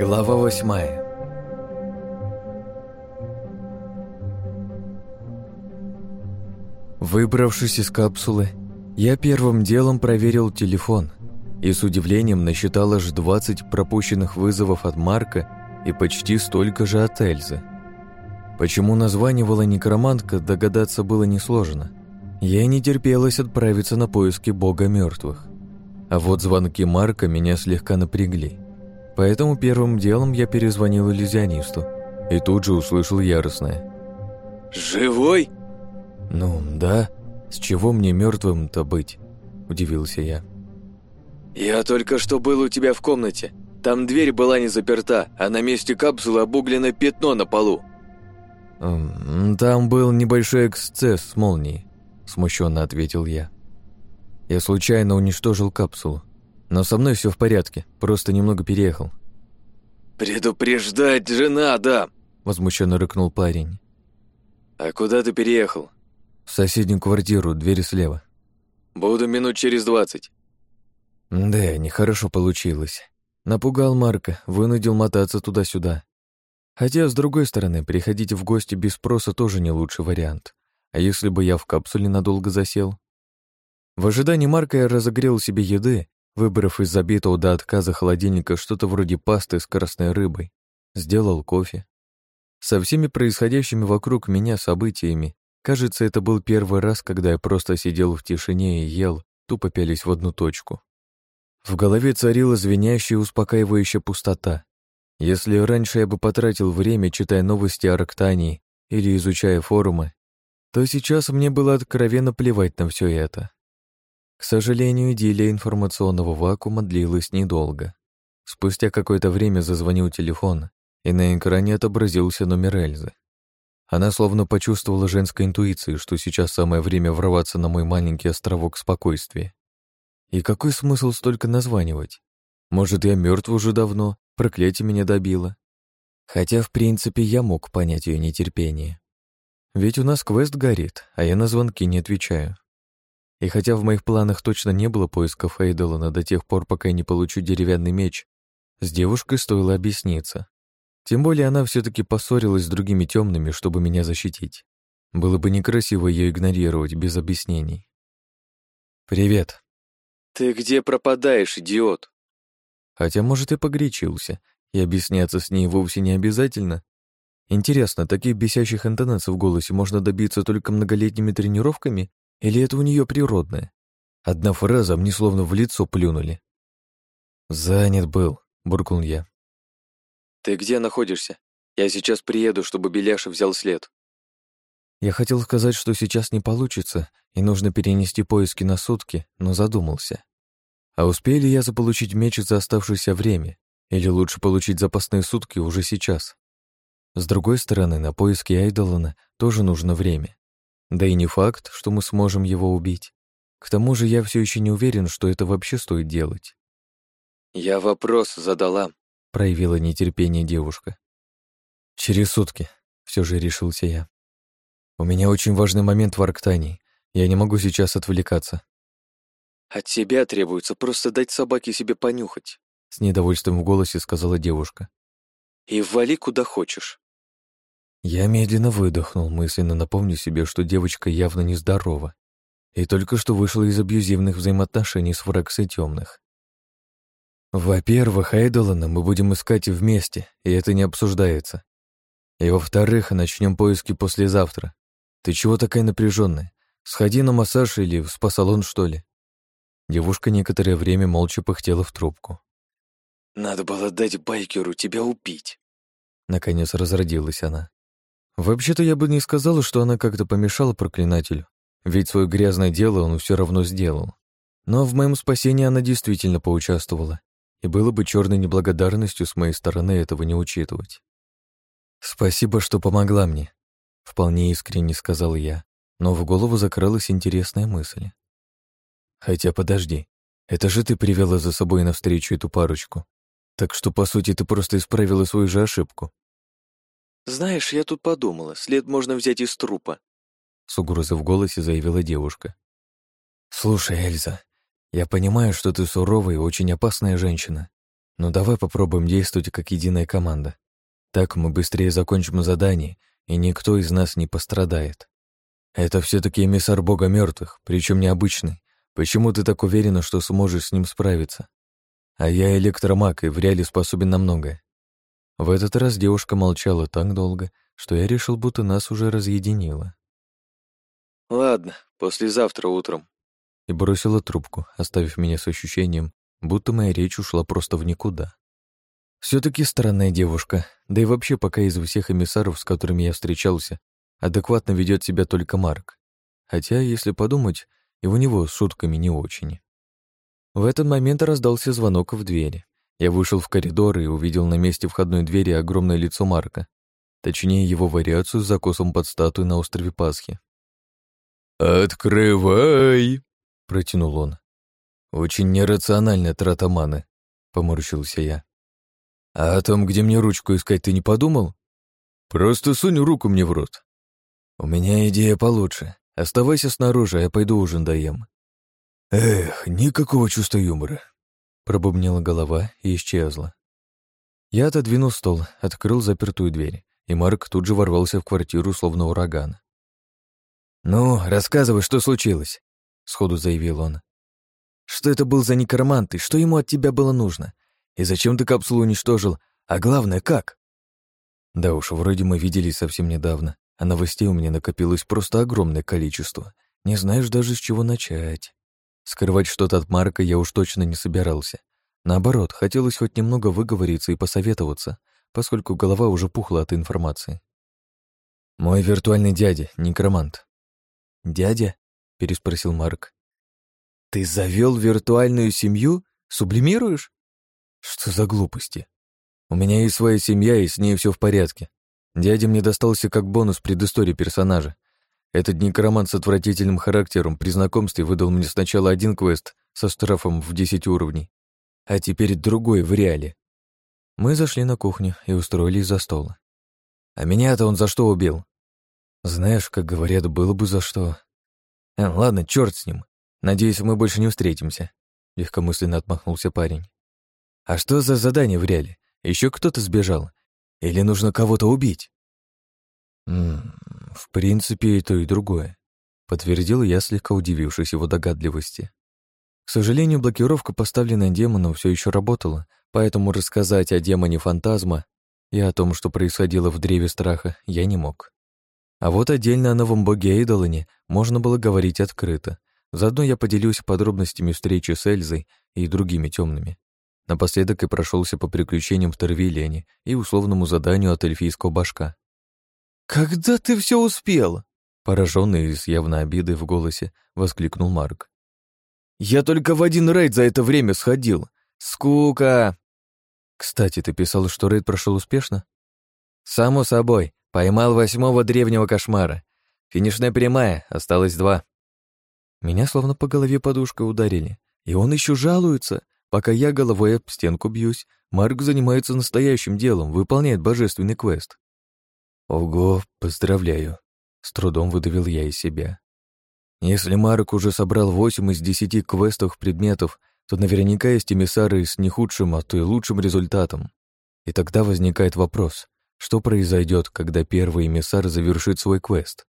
Глава восьмая Выбравшись из капсулы, я первым делом проверил телефон и с удивлением насчитал аж 20 пропущенных вызовов от Марка и почти столько же от Эльзы. Почему названивала некромантка, догадаться было несложно. Я не терпелось отправиться на поиски бога мертвых. А вот звонки Марка меня слегка напрягли – Поэтому первым делом я перезвонил иллюзионисту и тут же услышал яростное. «Живой?» «Ну, да. С чего мне мертвым-то быть?» – удивился я. «Я только что был у тебя в комнате. Там дверь была не заперта, а на месте капсулы обуглено пятно на полу». «Там был небольшой эксцесс с молнией», – смущенно ответил я. «Я случайно уничтожил капсулу. Но со мной все в порядке, просто немного переехал. «Предупреждать же надо!» – возмущенно рыкнул парень. «А куда ты переехал?» «В соседнюю квартиру, двери слева». «Буду минут через двадцать». «Да, нехорошо получилось. Напугал Марка, вынудил мотаться туда-сюда. Хотя, с другой стороны, приходить в гости без спроса тоже не лучший вариант. А если бы я в капсуле надолго засел?» В ожидании Марка я разогрел себе еды Выбрав из забитого до отказа холодильника что-то вроде пасты с красной рыбой, сделал кофе. Со всеми происходящими вокруг меня событиями, кажется, это был первый раз, когда я просто сидел в тишине и ел, тупо пялись в одну точку. В голове царила звенящая и успокаивающая пустота. Если раньше я бы потратил время, читая новости о роктании или изучая форумы, то сейчас мне было откровенно плевать на все это. К сожалению, идея информационного вакуума длилась недолго. Спустя какое-то время зазвонил телефон, и на экране отобразился номер Эльзы. Она словно почувствовала женской интуицией, что сейчас самое время врываться на мой маленький островок спокойствия. И какой смысл столько названивать? Может, я мертв уже давно, проклятие меня добило. Хотя, в принципе, я мог понять ее нетерпение. Ведь у нас квест горит, а я на звонки не отвечаю. И хотя в моих планах точно не было поисков Эйдолана до тех пор, пока я не получу деревянный меч, с девушкой стоило объясниться. Тем более она все таки поссорилась с другими темными, чтобы меня защитить. Было бы некрасиво ее игнорировать без объяснений. «Привет». «Ты где пропадаешь, идиот?» Хотя, может, и погречился. и объясняться с ней вовсе не обязательно. Интересно, таких бесящих интонаций в голосе можно добиться только многолетними тренировками или это у нее природное? Одна фраза мне словно в лицо плюнули. «Занят был», — буркнул я. «Ты где находишься? Я сейчас приеду, чтобы Беляша взял след». Я хотел сказать, что сейчас не получится, и нужно перенести поиски на сутки, но задумался. А успею ли я заполучить меч за оставшееся время? Или лучше получить запасные сутки уже сейчас? С другой стороны, на поиски Айдолана тоже нужно время. Да и не факт, что мы сможем его убить. К тому же я все еще не уверен, что это вообще стоит делать. «Я вопрос задала», — проявила нетерпение девушка. «Через сутки», — все же решился я. «У меня очень важный момент в Арктании. Я не могу сейчас отвлекаться». «От тебя требуется просто дать собаке себе понюхать», — с недовольством в голосе сказала девушка. «И ввали куда хочешь». Я медленно выдохнул, мысленно напомню себе, что девочка явно нездорова и только что вышла из абьюзивных взаимоотношений с Фраксой Темных. Во-первых, Эйдолана мы будем искать вместе, и это не обсуждается. И во-вторых, начнем поиски послезавтра. Ты чего такая напряженная? Сходи на массаж или в спа-салон, что ли? Девушка некоторое время молча пыхтела в трубку. «Надо было дать байкеру тебя убить!» Наконец разродилась она. Вообще-то я бы не сказала, что она как-то помешала проклинателю, ведь свое грязное дело он все равно сделал. Но в моем спасении она действительно поучаствовала, и было бы черной неблагодарностью с моей стороны этого не учитывать. «Спасибо, что помогла мне», — вполне искренне сказал я, но в голову закрылась интересная мысль. «Хотя подожди, это же ты привела за собой навстречу эту парочку. Так что, по сути, ты просто исправила свою же ошибку. «Знаешь, я тут подумала, след можно взять из трупа», — с угрозой в голосе заявила девушка. «Слушай, Эльза, я понимаю, что ты суровая и очень опасная женщина, но давай попробуем действовать как единая команда. Так мы быстрее закончим задание, и никто из нас не пострадает. Это все таки эмиссар бога мертвых, причем необычный. Почему ты так уверена, что сможешь с ним справиться? А я электромаг и в реале способен на многое. В этот раз девушка молчала так долго, что я решил, будто нас уже разъединило. «Ладно, послезавтра утром». И бросила трубку, оставив меня с ощущением, будто моя речь ушла просто в никуда. все таки странная девушка, да и вообще пока из всех эмиссаров, с которыми я встречался, адекватно ведет себя только Марк. Хотя, если подумать, и у него с шутками не очень. В этот момент раздался звонок в двери. Я вышел в коридор и увидел на месте входной двери огромное лицо Марка, точнее его вариацию с закосом под статуей на острове Пасхи. «Открывай!» — протянул он. «Очень нерационально, тратаманы», — поморщился я. «А о том, где мне ручку искать, ты не подумал? Просто сунь руку мне в рот». «У меня идея получше. Оставайся снаружи, а я пойду ужин доем». «Эх, никакого чувства юмора», Пробубнила голова и исчезла. Я отодвинул стол, открыл запертую дверь, и Марк тут же ворвался в квартиру, словно ураган. «Ну, рассказывай, что случилось», — сходу заявил он. «Что это был за некромант и что ему от тебя было нужно? И зачем ты капсулу уничтожил? А главное, как?» Да уж, вроде мы виделись совсем недавно, а новостей у меня накопилось просто огромное количество. Не знаешь даже, с чего начать. Скрывать что-то от Марка я уж точно не собирался. Наоборот, хотелось хоть немного выговориться и посоветоваться, поскольку голова уже пухла от информации. «Мой виртуальный дядя, некромант». «Дядя?» — переспросил Марк. «Ты завел виртуальную семью? Сублимируешь?» «Что за глупости? У меня есть своя семья, и с ней все в порядке. Дядя мне достался как бонус предыстории персонажа. Этот некромант с отвратительным характером при знакомстве выдал мне сначала один квест со штрафом в 10 уровней, а теперь другой в реале. Мы зашли на кухню и устроились за стол. А меня-то он за что убил? Знаешь, как говорят, было бы за что. Э, ладно, черт с ним. Надеюсь, мы больше не встретимся. Легкомысленно отмахнулся парень. А что за задание в реале? Еще кто-то сбежал? Или нужно кого-то убить? В принципе, и то, и другое. Подтвердил я, слегка удивившись его догадливости. К сожалению, блокировка, поставленная демоном, все еще работала, поэтому рассказать о демоне фантазма и о том, что происходило в Древе Страха, я не мог. А вот отдельно о новом боге Эйдолане можно было говорить открыто. Заодно я поделюсь подробностями встречи с Эльзой и другими темными. Напоследок и прошелся по приключениям в Тервилене и условному заданию от эльфийского башка. «Когда ты все успел?» Пораженный и с явной обидой в голосе воскликнул Марк. «Я только в один рейд за это время сходил. Скука!» «Кстати, ты писал, что рейд прошел успешно?» «Само собой. Поймал восьмого древнего кошмара. Финишная прямая, осталось два». Меня словно по голове подушкой ударили. И он еще жалуется. Пока я головой об стенку бьюсь, Марк занимается настоящим делом, выполняет божественный квест. «Ого, поздравляю!» — с трудом выдавил я из себя. «Если Марк уже собрал восемь из десяти квестовых предметов, то наверняка есть эмиссары с не худшим, а то и лучшим результатом. И тогда возникает вопрос, что произойдет, когда первый эмиссар завершит свой квест?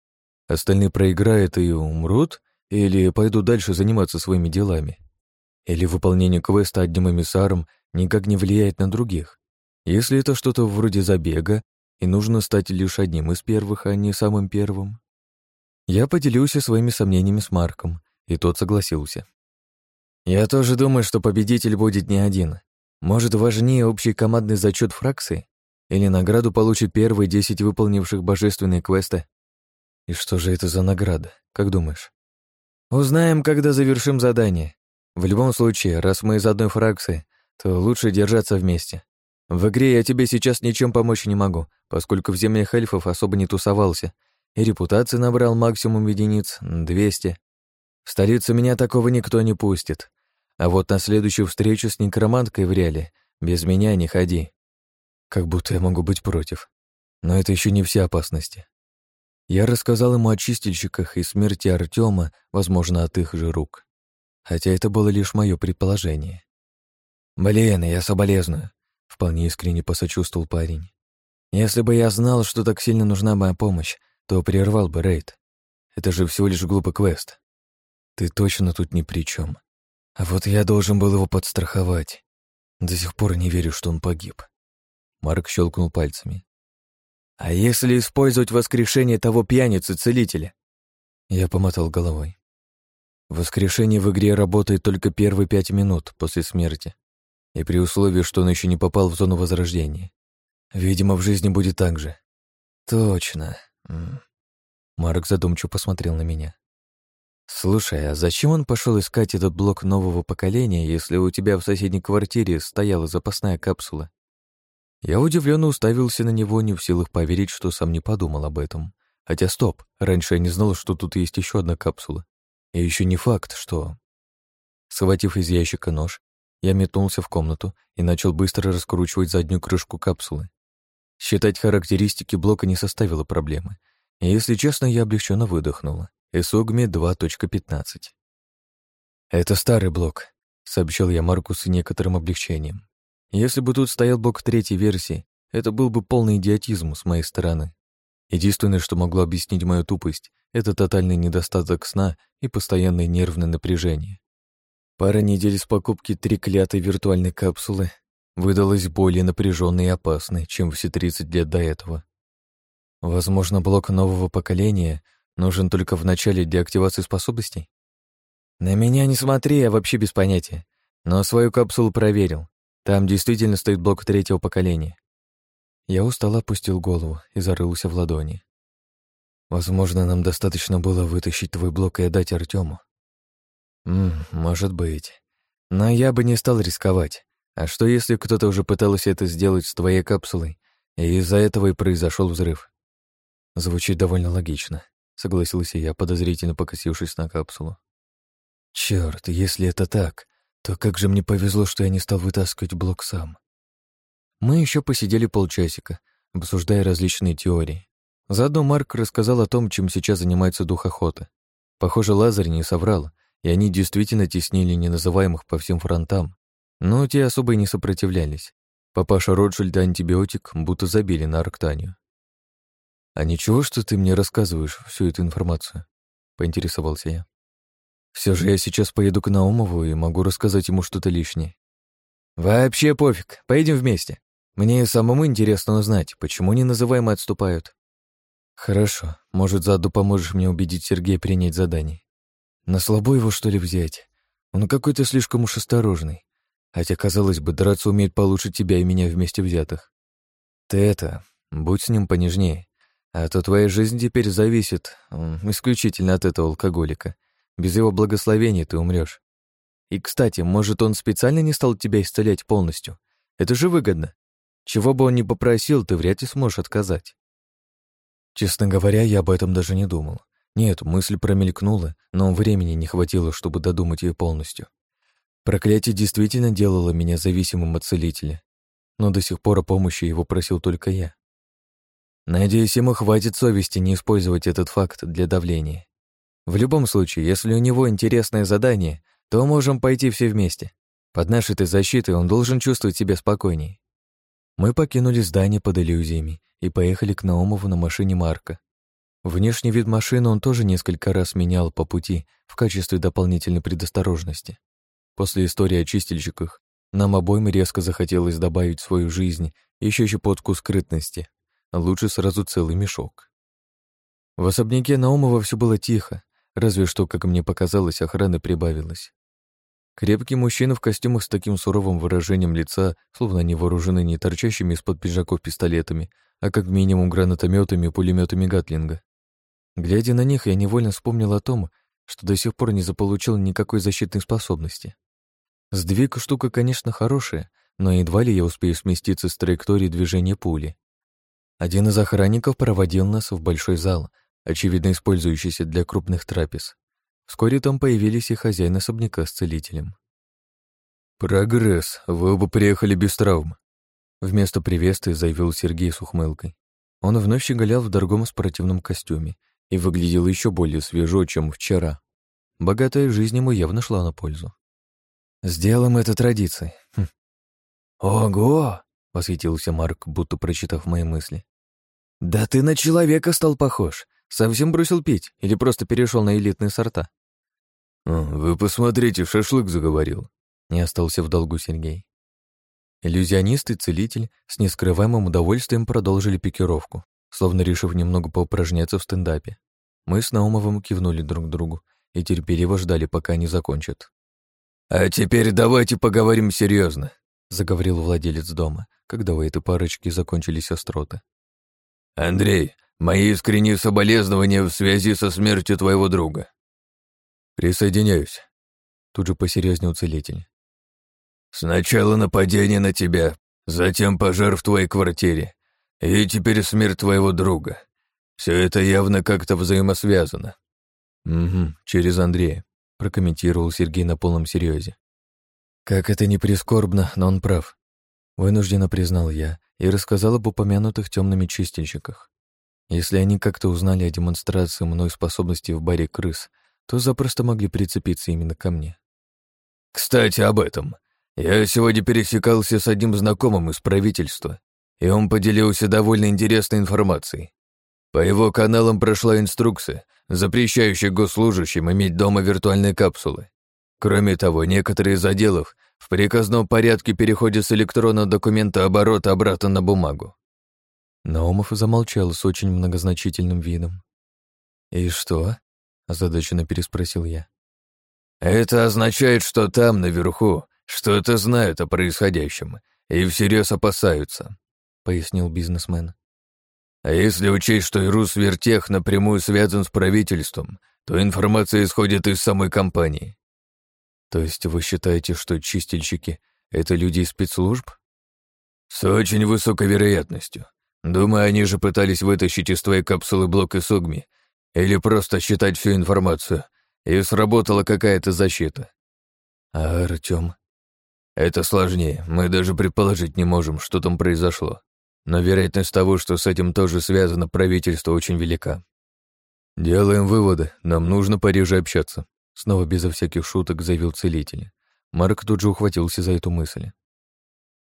Остальные проиграют и умрут, или пойдут дальше заниматься своими делами? Или выполнение квеста одним эмиссаром никак не влияет на других? Если это что-то вроде забега, и нужно стать лишь одним из первых, а не самым первым. Я поделился своими сомнениями с Марком, и тот согласился. Я тоже думаю, что победитель будет не один. Может, важнее общий командный зачет фракции? Или награду получит первые десять выполнивших божественные квесты? И что же это за награда, как думаешь? Узнаем, когда завершим задание. В любом случае, раз мы из одной фракции, то лучше держаться вместе. В игре я тебе сейчас ничем помочь не могу, поскольку в землях эльфов особо не тусовался, и репутации набрал максимум единиц — 200. В столице меня такого никто не пустит. А вот на следующую встречу с некроманткой в реале без меня не ходи. Как будто я могу быть против. Но это еще не все опасности. Я рассказал ему о чистильщиках и смерти Артема, возможно, от их же рук. Хотя это было лишь мое предположение. «Блин, я соболезную», — вполне искренне посочувствовал парень. Если бы я знал, что так сильно нужна моя помощь, то прервал бы рейд. Это же всего лишь глупый квест. Ты точно тут ни при чем. А вот я должен был его подстраховать. До сих пор не верю, что он погиб. Марк щелкнул пальцами. А если использовать воскрешение того пьяницы-целителя? Я помотал головой. Воскрешение в игре работает только первые пять минут после смерти, и при условии, что он еще не попал в зону возрождения. Видимо, в жизни будет так же. Точно. Марк задумчиво посмотрел на меня. Слушай, а зачем он пошел искать этот блок нового поколения, если у тебя в соседней квартире стояла запасная капсула? Я удивленно уставился на него, не в силах поверить, что сам не подумал об этом. Хотя стоп, раньше я не знал, что тут есть еще одна капсула. И еще не факт, что... Схватив из ящика нож, я метнулся в комнату и начал быстро раскручивать заднюю крышку капсулы. Считать характеристики блока не составило проблемы. И, если честно, я облегченно выдохнула. Исогми 2.15. «Это старый блок», — сообщил я Марку с некоторым облегчением. «Если бы тут стоял блок третьей версии, это был бы полный идиотизм с моей стороны. Единственное, что могло объяснить мою тупость, это тотальный недостаток сна и постоянное нервное напряжение. Пара недель с покупки треклятой виртуальной капсулы выдалась более напряженной и опасной, чем все 30 лет до этого. Возможно, блок нового поколения нужен только в начале деактивации способностей? На меня не смотри, я вообще без понятия. Но свою капсулу проверил. Там действительно стоит блок третьего поколения. Я устало опустил голову и зарылся в ладони. Возможно, нам достаточно было вытащить твой блок и отдать Артему. Может быть. Но я бы не стал рисковать. А что, если кто-то уже пытался это сделать с твоей капсулой, и из-за этого и произошел взрыв? Звучит довольно логично, согласился я, подозрительно покосившись на капсулу. Черт, если это так, то как же мне повезло, что я не стал вытаскивать блок сам. Мы еще посидели полчасика, обсуждая различные теории. Заодно Марк рассказал о том, чем сейчас занимается дух охоты. Похоже, Лазарь не соврал, и они действительно теснили неназываемых по всем фронтам, но те особо и не сопротивлялись. Папаша Ротшильд антибиотик будто забили на арктанию. «А ничего, что ты мне рассказываешь всю эту информацию?» — поинтересовался я. «Все же я сейчас поеду к Наумову и могу рассказать ему что-то лишнее». «Вообще пофиг, поедем вместе. Мне самому интересно узнать, почему неназываемые отступают». «Хорошо, может, заодно поможешь мне убедить Сергея принять задание. На слабо его, что ли, взять? Он какой-то слишком уж осторожный. Хотя, казалось бы, драться умеет получше тебя и меня вместе взятых. Ты это, будь с ним понежнее, а то твоя жизнь теперь зависит исключительно от этого алкоголика. Без его благословения ты умрешь. И, кстати, может, он специально не стал тебя исцелять полностью? Это же выгодно. Чего бы он ни попросил, ты вряд ли сможешь отказать. Честно говоря, я об этом даже не думал. Нет, мысль промелькнула, но времени не хватило, чтобы додумать ее полностью. Проклятие действительно делало меня зависимым от целителя, но до сих пор о помощи его просил только я. Надеюсь, ему хватит совести не использовать этот факт для давления. В любом случае, если у него интересное задание, то можем пойти все вместе. Под нашей этой защитой он должен чувствовать себя спокойнее. Мы покинули здание под иллюзиями и поехали к Наумову на машине Марка. Внешний вид машины он тоже несколько раз менял по пути в качестве дополнительной предосторожности. После истории о чистильщиках нам обоим резко захотелось добавить в свою жизнь еще щепотку скрытности, а лучше сразу целый мешок. В особняке Наумова все было тихо, разве что, как мне показалось, охраны прибавилось. Крепкие мужчины в костюмах с таким суровым выражением лица, словно они вооружены не торчащими из-под пиджаков пистолетами, а как минимум гранатометами и пулеметами Гатлинга. Глядя на них, я невольно вспомнил о том, что до сих пор не заполучил никакой защитной способности. Сдвиг — штука, конечно, хорошая, но едва ли я успею сместиться с траектории движения пули. Один из охранников проводил нас в большой зал, очевидно использующийся для крупных трапез. Вскоре там появились и хозяин особняка с целителем. «Прогресс, вы оба приехали без травм», — вместо приветствия заявил Сергей с ухмылкой. Он вновь щеголял в дорогом спортивном костюме и выглядел еще более свежо, чем вчера. Богатая жизнь ему явно шла на пользу. Сделаем это традицией. Хм. Ого! восхитился Марк, будто прочитав мои мысли. Да ты на человека стал похож. Совсем бросил пить или просто перешел на элитные сорта? А, вы посмотрите, шашлык заговорил. Не остался в долгу Сергей. Иллюзионист и целитель с нескрываемым удовольствием продолжили пикировку, словно решив немного поупражняться в стендапе. Мы с Наумовым кивнули друг другу и терпеливо ждали, пока они закончат. «А теперь давайте поговорим серьезно, заговорил владелец дома, когда у этой парочки закончились остроты. «Андрей, мои искренние соболезнования в связи со смертью твоего друга». «Присоединяюсь», — тут же посерьезнее уцелитель. «Сначала нападение на тебя, затем пожар в твоей квартире, и теперь смерть твоего друга. Все это явно как-то взаимосвязано». «Угу, через Андрея», прокомментировал Сергей на полном серьезе. «Как это не прискорбно, но он прав», — вынужденно признал я и рассказал об упомянутых темными чистильщиках. Если они как-то узнали о демонстрации мной способностей в баре крыс, то запросто могли прицепиться именно ко мне. «Кстати, об этом. Я сегодня пересекался с одним знакомым из правительства, и он поделился довольно интересной информацией. По его каналам прошла инструкция, запрещающий госслужащим иметь дома виртуальные капсулы. Кроме того, некоторые из отделов в приказном порядке переходят с электронного документа оборота обратно на бумагу. Наумов замолчал с очень многозначительным видом. «И что?» – озадаченно переспросил я. «Это означает, что там, наверху, что-то знают о происходящем и всерьез опасаются», – пояснил бизнесмен. А если учесть, что Ирус Вертех напрямую связан с правительством, то информация исходит из самой компании. То есть вы считаете, что чистильщики — это люди из спецслужб? С очень высокой вероятностью. Думаю, они же пытались вытащить из твоей капсулы блок и угми, или просто считать всю информацию, и сработала какая-то защита. А Артём? Это сложнее, мы даже предположить не можем, что там произошло но вероятность того, что с этим тоже связано правительство, очень велика. Делаем выводы, нам нужно пореже общаться», — снова безо всяких шуток заявил целитель. Марк тут же ухватился за эту мысль.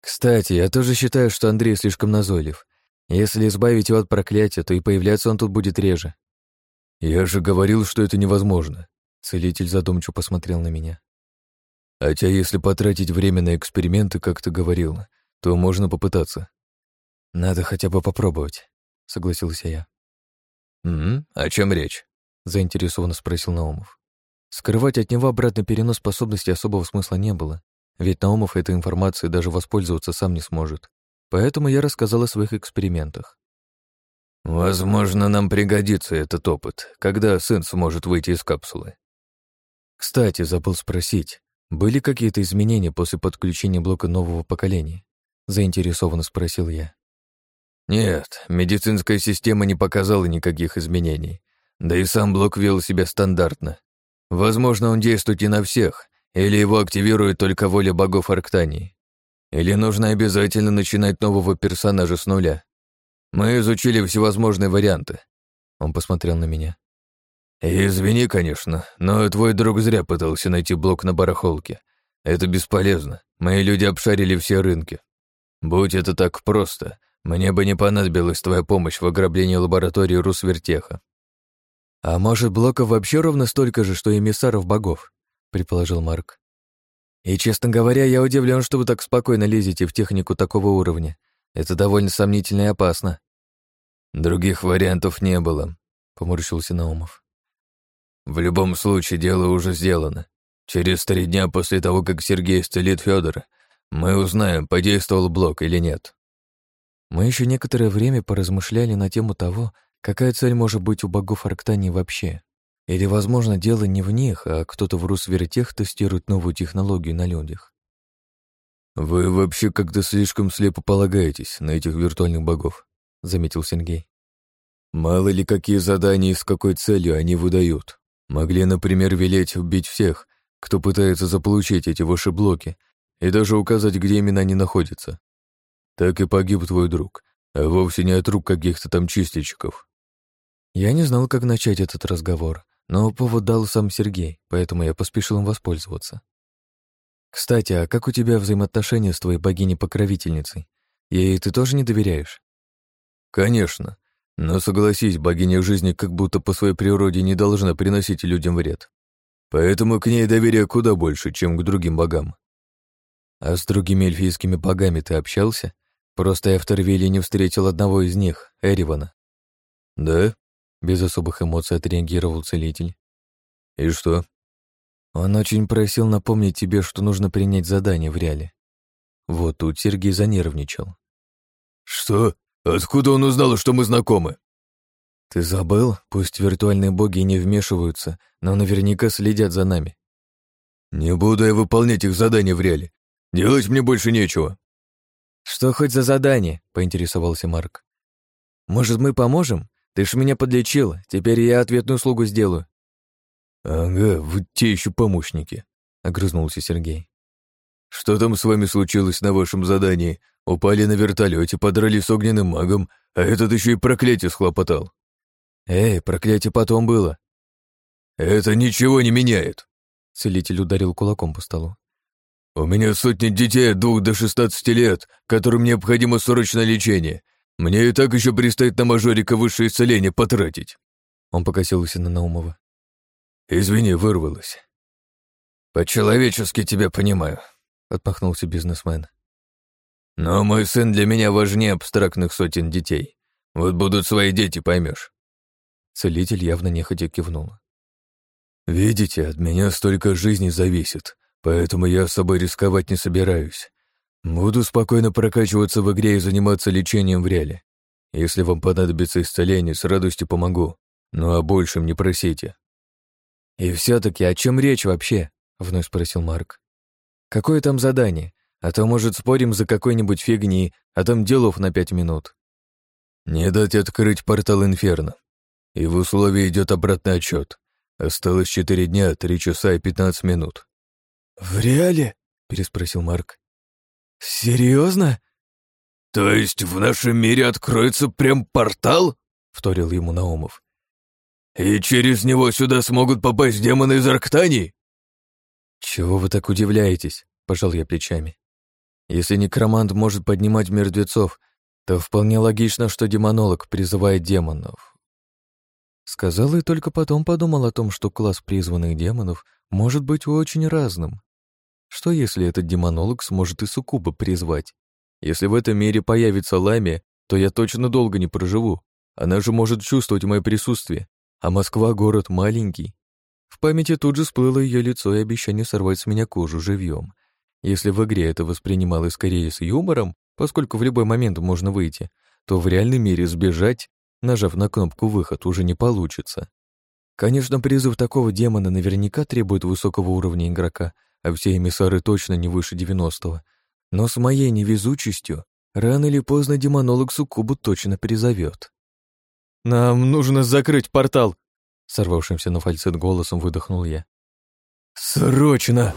«Кстати, я тоже считаю, что Андрей слишком назойлив. Если избавить его от проклятия, то и появляться он тут будет реже». «Я же говорил, что это невозможно», — целитель задумчиво посмотрел на меня. «Хотя если потратить время на эксперименты, как ты говорил, то можно попытаться. «Надо хотя бы попробовать», — согласился я. «Угу, о чем речь?» — заинтересованно спросил Наумов. Скрывать от него обратный перенос способностей особого смысла не было, ведь Наумов этой информацией даже воспользоваться сам не сможет. Поэтому я рассказал о своих экспериментах. «Возможно, нам пригодится этот опыт, когда сын сможет выйти из капсулы». Кстати, забыл спросить, были какие-то изменения после подключения блока нового поколения? Заинтересованно спросил я. Нет, медицинская система не показала никаких изменений. Да и сам блок вел себя стандартно. Возможно, он действует и на всех, или его активирует только воля богов Арктании. Или нужно обязательно начинать нового персонажа с нуля. Мы изучили всевозможные варианты. Он посмотрел на меня. «Извини, конечно, но твой друг зря пытался найти блок на барахолке. Это бесполезно. Мои люди обшарили все рынки. Будь это так просто, мне бы не понадобилась твоя помощь в ограблении лаборатории Русвертеха. А может, блоков вообще ровно столько же, что и миссаров богов, предположил Марк. И, честно говоря, я удивлен, что вы так спокойно лезете в технику такого уровня. Это довольно сомнительно и опасно. Других вариантов не было, поморщился Наумов. В любом случае, дело уже сделано. Через три дня после того, как Сергей исцелит Федора, мы узнаем, подействовал блок или нет. Мы еще некоторое время поразмышляли на тему того, какая цель может быть у богов Арктании вообще. Или, возможно, дело не в них, а кто-то в Русвертех тестирует новую технологию на людях. «Вы вообще как-то слишком слепо полагаетесь на этих виртуальных богов», — заметил Сенгей. «Мало ли какие задания и с какой целью они выдают. Могли, например, велеть убить всех, кто пытается заполучить эти ваши блоки, и даже указать, где именно они находятся так и погиб твой друг. А вовсе не от рук каких-то там чистильщиков». Я не знал, как начать этот разговор, но повод дал сам Сергей, поэтому я поспешил им воспользоваться. «Кстати, а как у тебя взаимоотношения с твоей богиней-покровительницей? Ей ты тоже не доверяешь?» «Конечно. Но согласись, богиня жизни как будто по своей природе не должна приносить людям вред. Поэтому к ней доверие куда больше, чем к другим богам». «А с другими эльфийскими богами ты общался? Просто я в Тервиллине встретил одного из них, Эривана. Да? Без особых эмоций отреагировал целитель. И что? Он очень просил напомнить тебе, что нужно принять задание в реале. Вот тут Сергей занервничал. Что? Откуда он узнал, что мы знакомы? Ты забыл? Пусть виртуальные боги не вмешиваются, но наверняка следят за нами. Не буду я выполнять их задание в реале. Делать мне больше нечего. «Что хоть за задание?» — поинтересовался Марк. «Может, мы поможем? Ты ж меня подлечил, теперь я ответную услугу сделаю». «Ага, вы те еще помощники», — огрызнулся Сергей. «Что там с вами случилось на вашем задании? Упали на вертолете, подрали с огненным магом, а этот еще и проклятие схлопотал». «Эй, проклятие потом было». «Это ничего не меняет», — целитель ударил кулаком по столу. У меня сотни детей от двух до 16 лет, которым необходимо срочное лечение. Мне и так еще предстоит на мажорика высшее исцеление потратить. Он покосился на Наумова. Извини, вырвалось. По-человечески тебя понимаю, отмахнулся бизнесмен. Но мой сын для меня важнее абстрактных сотен детей. Вот будут свои дети, поймешь. Целитель явно нехотя кивнул. «Видите, от меня столько жизни зависит поэтому я с собой рисковать не собираюсь. Буду спокойно прокачиваться в игре и заниматься лечением в реале. Если вам понадобится исцеление, с радостью помогу, но ну, а о большем не просите». «И все-таки о чем речь вообще?» — вновь спросил Марк. «Какое там задание? А то, может, спорим за какой-нибудь фигни, а там делов на пять минут». «Не дать открыть портал Инферно. И в условии идет обратный отчет. Осталось четыре дня, три часа и пятнадцать минут. «В реале?» — переспросил Марк. «Серьезно?» «То есть в нашем мире откроется прям портал?» — вторил ему Наумов. «И через него сюда смогут попасть демоны из Арктании?» «Чего вы так удивляетесь?» — пожал я плечами. «Если некромант может поднимать мертвецов, то вполне логично, что демонолог призывает демонов. Сказал и только потом подумал о том, что класс призванных демонов может быть очень разным. Что если этот демонолог сможет и суккуба призвать? Если в этом мире появится Лами, то я точно долго не проживу. Она же может чувствовать мое присутствие. А Москва — город маленький. В памяти тут же всплыло ее лицо и обещание сорвать с меня кожу живьем. Если в игре это воспринималось скорее с юмором, поскольку в любой момент можно выйти, то в реальном мире сбежать, нажав на кнопку «Выход», уже не получится. Конечно, призыв такого демона наверняка требует высокого уровня игрока — а все эмиссары точно не выше девяностого, Но с моей невезучестью рано или поздно демонолог Суккубу точно перезовет. «Нам нужно закрыть портал!» Сорвавшимся на фальцет голосом выдохнул я. «Срочно!»